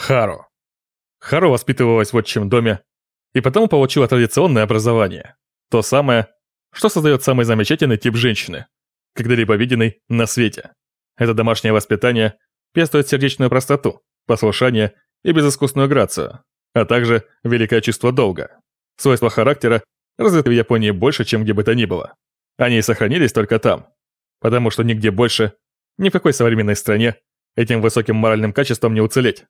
Хару. Хару воспитывалась в отчим доме и потому получила традиционное образование. То самое, что создает самый замечательный тип женщины, когда-либо виденный на свете. Это домашнее воспитание пестует сердечную простоту, послушание и безыскусную грацию, а также великое чувство долга. Свойства характера развиты в Японии больше, чем где бы то ни было. Они и сохранились только там, потому что нигде больше, ни в какой современной стране этим высоким моральным качеством не уцелеть.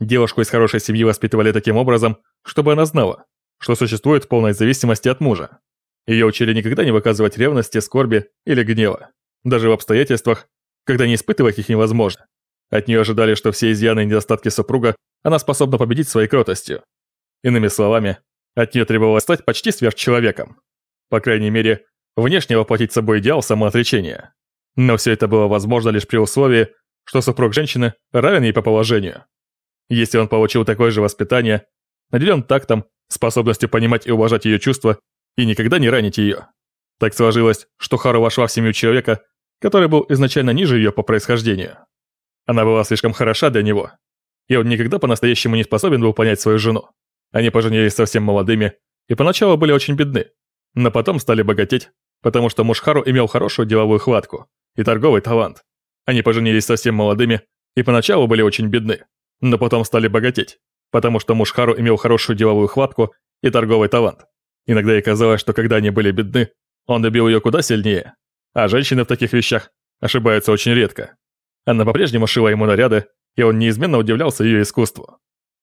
Девушку из хорошей семьи воспитывали таким образом, чтобы она знала, что существует в полной зависимости от мужа. Ее учили никогда не выказывать ревности, скорби или гнева, даже в обстоятельствах, когда не испытывать их невозможно. От нее ожидали, что все изъяны и недостатки супруга она способна победить своей кротостью. Иными словами, от нее требовалось стать почти сверхчеловеком. По крайней мере, внешне воплотить собой идеал самоотречения. Но все это было возможно лишь при условии, что супруг женщины равен ей по положению. Если он получил такое же воспитание, наделен тактом, способностью понимать и уважать ее чувства и никогда не ранить ее. Так сложилось, что Хару вошла в семью человека, который был изначально ниже ее по происхождению. Она была слишком хороша для него, и он никогда по-настоящему не способен был понять свою жену. Они поженились совсем молодыми и поначалу были очень бедны, но потом стали богатеть, потому что муж Хару имел хорошую деловую хватку и торговый талант. Они поженились совсем молодыми и поначалу были очень бедны, но потом стали богатеть, потому что муж Хару имел хорошую деловую хватку и торговый талант. Иногда ей казалось, что когда они были бедны, он любил ее куда сильнее, а женщины в таких вещах ошибаются очень редко. Она по-прежнему шила ему наряды, и он неизменно удивлялся ее искусству.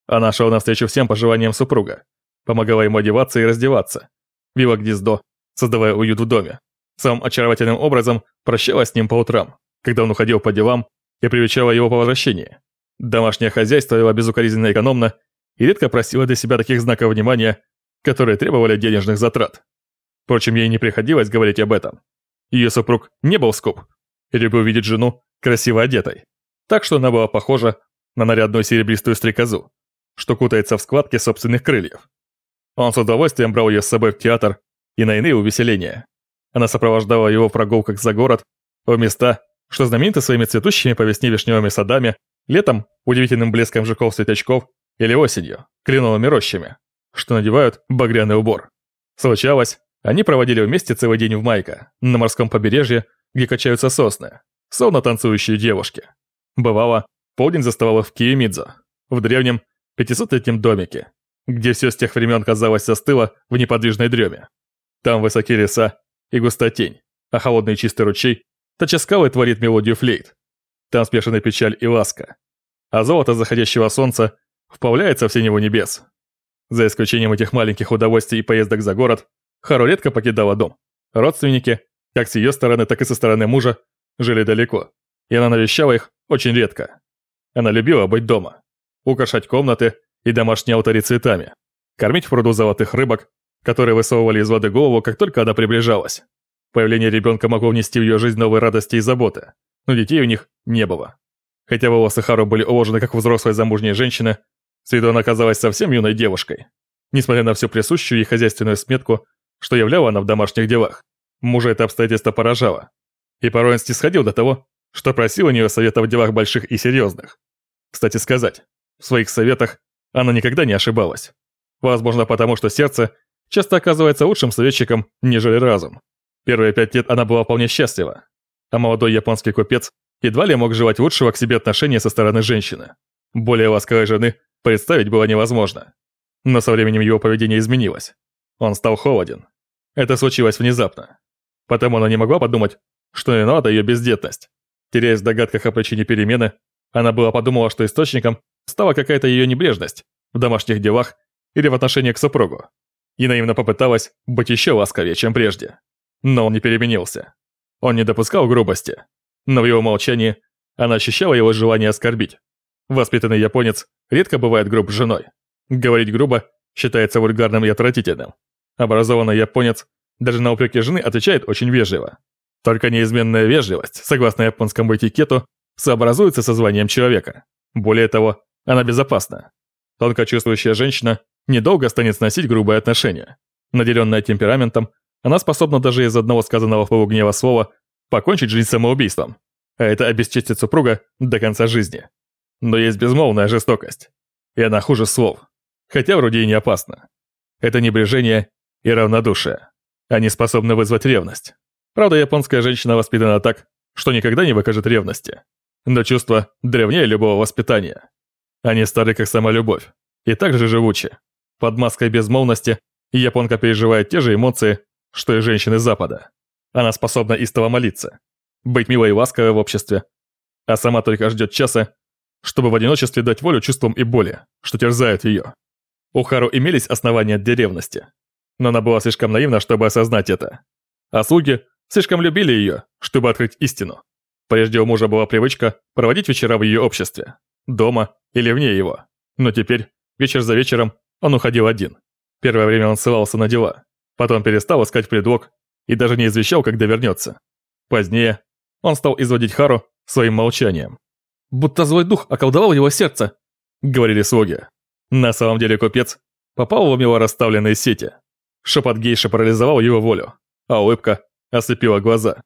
Она шла навстречу всем пожеланиям супруга, помогала ему одеваться и раздеваться, вила гнездо, создавая уют в доме. Самым очаровательным образом прощалась с ним по утрам, когда он уходил по делам и привечала его по возвращении. Домашнее хозяйство вела безукоризненно экономно и редко просила для себя таких знаков внимания, которые требовали денежных затрат. Впрочем, ей не приходилось говорить об этом. Ее супруг не был скуп и любил видеть жену красиво одетой. Так что она была похожа на нарядную серебристую стрекозу, что кутается в складки собственных крыльев. Он с удовольствием брал ее с собой в театр и на иные увеселения. Она сопровождала его в прогулках за город, в места, что знамениты своими цветущими по весне вишневыми садами, летом удивительным блеском жуков-светлячков или осенью кленовыми рощами, что надевают багряный убор. Случалось, они проводили вместе целый день в Майка, на морском побережье, где качаются сосны, словно танцующие девушки. Бывало, полдень заставала в Киемидзо, в древнем 500-летнем домике, где все с тех времен, казалось, застыло в неподвижной дреме. Там высокие леса и густая тень, а холодный чистый ручей точа скалы творит мелодию флейт. Там спешена печаль и ласка, а золото заходящего солнца вплавляется в синего небес. За исключением этих маленьких удовольствий и поездок за город, Хару редко покидала дом. Родственники, как с ее стороны, так и со стороны мужа, жили далеко, и она навещала их очень редко. Она любила быть дома, украшать комнаты и домашние алтари цветами, кормить в пруду золотых рыбок, которые высовывали из воды голову, как только она приближалась. Появление ребенка могло внести в ее жизнь новые радости и заботы, но детей у них не было. Хотя волосы Хару были уложены как у взрослой замужней женщины, с виду она казалась совсем юной девушкой. Несмотря на всю присущую ей хозяйственную сметку, что являла она в домашних делах, мужа это обстоятельство поражало. И порой он снисходил до того, что просил у нее совета в делах больших и серьезных. Кстати сказать, в своих советах она никогда не ошибалась. Возможно, потому что сердце часто оказывается лучшим советчиком, нежели разум. Первые пять лет она была вполне счастлива, а молодой японский купец едва ли мог желать лучшего к себе отношения со стороны женщины. Более ласковой жены представить было невозможно. Но со временем его поведение изменилось. Он стал холоден. Это случилось внезапно. Потому она не могла подумать, что виновата ее бездетность. Теряясь в догадках о причине перемены, она была подумала, что источником стала какая-то ее небрежность в домашних делах или в отношении к супругу. И наивно попыталась быть еще ласковее, чем прежде. Но он не переменился. Он не допускал грубости. Но в его молчании она ощущала его желание оскорбить. Воспитанный японец редко бывает груб с женой. Говорить грубо считается вульгарным и отвратительным. Образованный японец даже на упреки жены отвечает очень вежливо. Только неизменная вежливость, согласно японскому этикету, сообразуется со званием человека. Более того, она безопасна. Тонко чувствующая женщина недолго станет сносить грубые отношения. Наделенная темпераментом, она способна даже из одного сказанного в полугнева слова покончить жизнь самоубийством. А это обесчестит супруга до конца жизни. Но есть безмолвная жестокость. и она хуже слов, хотя вроде и не опасна. Это небрежение и равнодушие. Они способны вызвать ревность. Правда, японская женщина воспитана так, что никогда не выкажет ревности. Но чувство древнее любого воспитания. Они стары, как сама любовь, и также живучи. Под маской безмолвности японка переживает те же эмоции, что и женщины Запада. Она способна истово молиться, быть милой и ласковой в обществе, а сама только ждет часа, чтобы в одиночестве дать волю чувствам и боли, что терзают ее. У Хару имелись основания для ревности, но она была слишком наивна, чтобы осознать это. А слуги слишком любили ее, чтобы открыть истину. Прежде у мужа была привычка проводить вечера в ее обществе, дома или вне его. Но теперь, вечер за вечером, он уходил один. Первое время он ссылался на дела, потом перестал искать предлог и даже не извещал, когда вернется. Позднее он стал изводить Хару своим молчанием. «Будто злой дух околдовал его сердце», — говорили слуги. На самом деле купец попал в умело расставленные сети. Шепот гейши парализовал его волю, а улыбка ослепила глаза.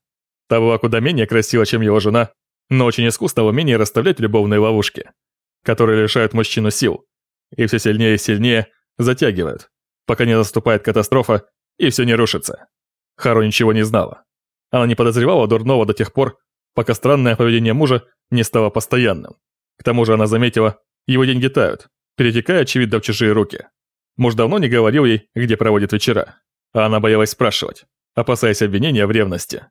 Та была куда менее красива, чем его жена, но очень искусно в умении расставлять любовные ловушки, которые лишают мужчину сил, и все сильнее и сильнее затягивают, пока не наступает катастрофа и все не рушится. Хару ничего не знала. Она не подозревала дурного до тех пор, пока странное поведение мужа не стало постоянным. К тому же она заметила, его деньги тают, перетекая, очевидно, в чужие руки. Муж давно не говорил ей, где проводит вечера, а она боялась спрашивать, опасаясь обвинения в ревности.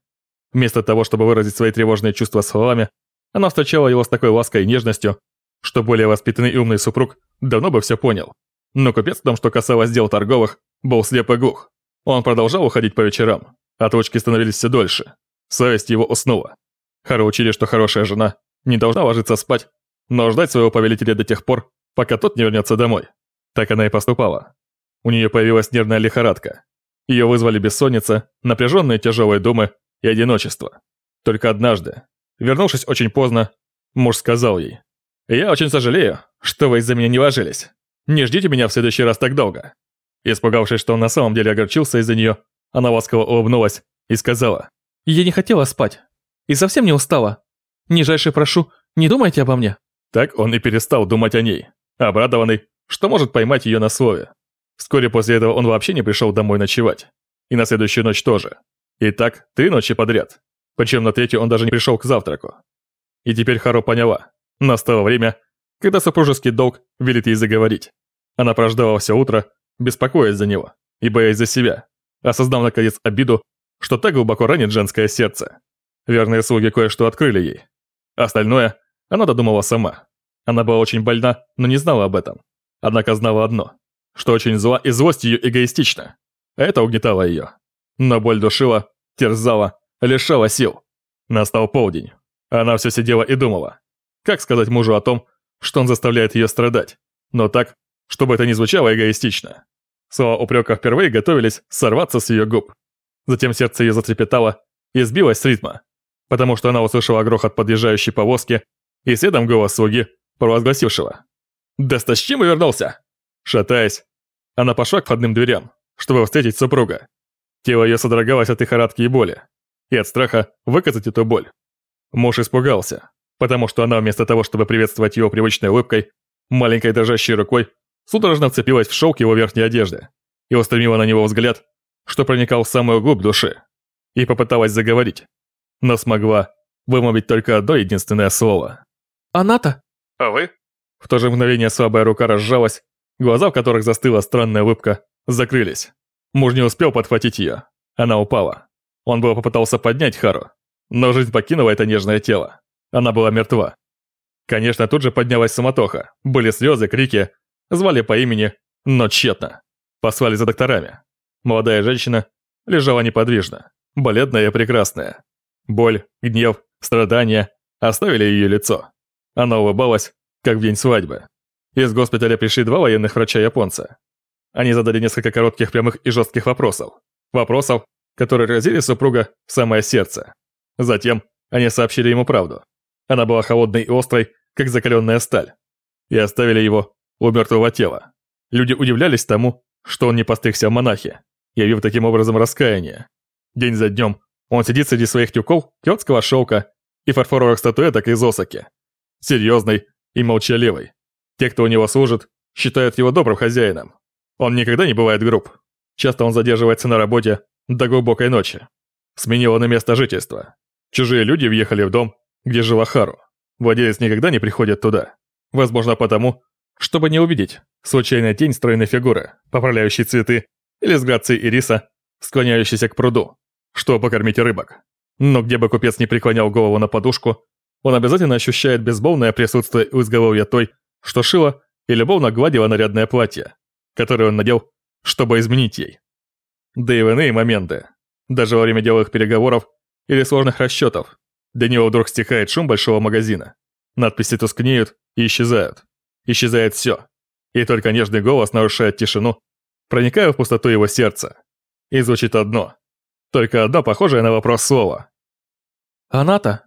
Вместо того, чтобы выразить свои тревожные чувства словами, она встречала его с такой лаской и нежностью, что более воспитанный и умный супруг давно бы все понял. Но купец в том, что касалось дел торговых, был слеп и глух. Он продолжал уходить по вечерам, а точки становились все дольше. Совесть его уснула. Хару учили, что хорошая жена не должна ложиться спать, но ждать своего повелителя до тех пор, пока тот не вернется домой. Так она и поступала. У нее появилась нервная лихорадка. Ее вызвали бессонница, напряженные тяжелые думы и одиночество. Только однажды, вернувшись очень поздно, муж сказал ей, «Я очень сожалею, что вы из-за меня не ложились. Не ждите меня в следующий раз так долго». Испугавшись, что он на самом деле огорчился из-за нее, она ласково улыбнулась и сказала, «Я не хотела спать и совсем не устала. Нижайше прошу, не думайте обо мне». Так он и перестал думать о ней, обрадованный, что может поймать ее на слове. Вскоре после этого он вообще не пришел домой ночевать. И на следующую ночь тоже. И так три ночи подряд. Причем на третью он даже не пришел к завтраку. И теперь Харо поняла. Настало время, когда супружеский долг велит ей заговорить. Она прождала все утро, беспокоясь за него и боясь за себя, осознав наконец обиду, что так глубоко ранит женское сердце. Верные слуги кое-что открыли ей. Остальное она додумала сама. Она была очень больна, но не знала об этом. Однако знала одно, что очень зла и злость ее эгоистична. Это угнетало ее. Но боль душила, терзала, лишала сил. Настал полдень. Она все сидела и думала. Как сказать мужу о том, что он заставляет ее страдать, но так, чтобы это не звучало эгоистично. Слова упрека впервые готовились сорваться с ее губ. Затем сердце ее затрепетало и сбилось с ритма, потому что она услышала грохот подъезжающей повозки и следом голос слуги, провозгласившего. «Досточтимый вернулся!» Шатаясь, она пошла к входным дверям, чтобы встретить супруга. Тело ее содрогалось от лихорадки и боли, и от страха выказать эту боль. Муж испугался, потому что она вместо того, чтобы приветствовать его привычной улыбкой, маленькой дрожащей рукой, судорожно вцепилась в шелк его верхней одежды и устремила на него взгляд, что проникал в самую глубь души, и попыталась заговорить, но смогла вымолвить только одно единственное слово. «Она-то?» «А вы?» В то же мгновение слабая рука разжалась, глаза в которых застыла странная улыбка, закрылись. Муж не успел подхватить ее. Она упала. Он было попытался поднять Хару, но жизнь покинула это нежное тело. Она была мертва. Конечно, тут же поднялась самотоха. Были слезы, крики. Звали по имени, но тщетно. Послали за докторами. Молодая женщина лежала неподвижно, бледная и прекрасная. Боль, гнев, страдания оставили ее лицо. Она улыбалась, как в день свадьбы. Из госпиталя пришли два военных врача-японца. Они задали несколько коротких, прямых и жестких вопросов. Вопросов, которые разили супруга в самое сердце. Затем они сообщили ему правду. Она была холодной и острой, как закаленная сталь. И оставили его у мертвого тела. Люди удивлялись тому, что он не постригся в монахи, явив таким образом раскаяние. День за днем он сидит среди своих тюков кётского шелка и фарфоровых статуэток из Осаки. Серьезный и молчаливый. Те, кто у него служит, считают его добрым хозяином. Он никогда не бывает груб. Часто он задерживается на работе до глубокой ночи. Сменил он место жительства. Чужие люди въехали в дом, где жила Хару. Владелец никогда не приходит туда. Возможно потому, чтобы не увидеть случайная тень стройной фигуры, поправляющей цветы, или с грацией ириса, склоняющейся к пруду, чтобы покормить рыбок. Но где бы купец не преклонял голову на подушку, он обязательно ощущает безмолвное присутствие у изголовья той, что шила и любовно гладила нарядное платье, которое он надел, чтобы изменить ей. Да и в иные моменты, даже во время деловых переговоров или сложных расчетов, до него вдруг стихает шум большого магазина. Надписи тускнеют и исчезают. Исчезает все. И только нежный голос нарушает тишину, проникая в пустоту его сердца. И звучит одно. Только одно похожее на вопрос слово. «Аната?»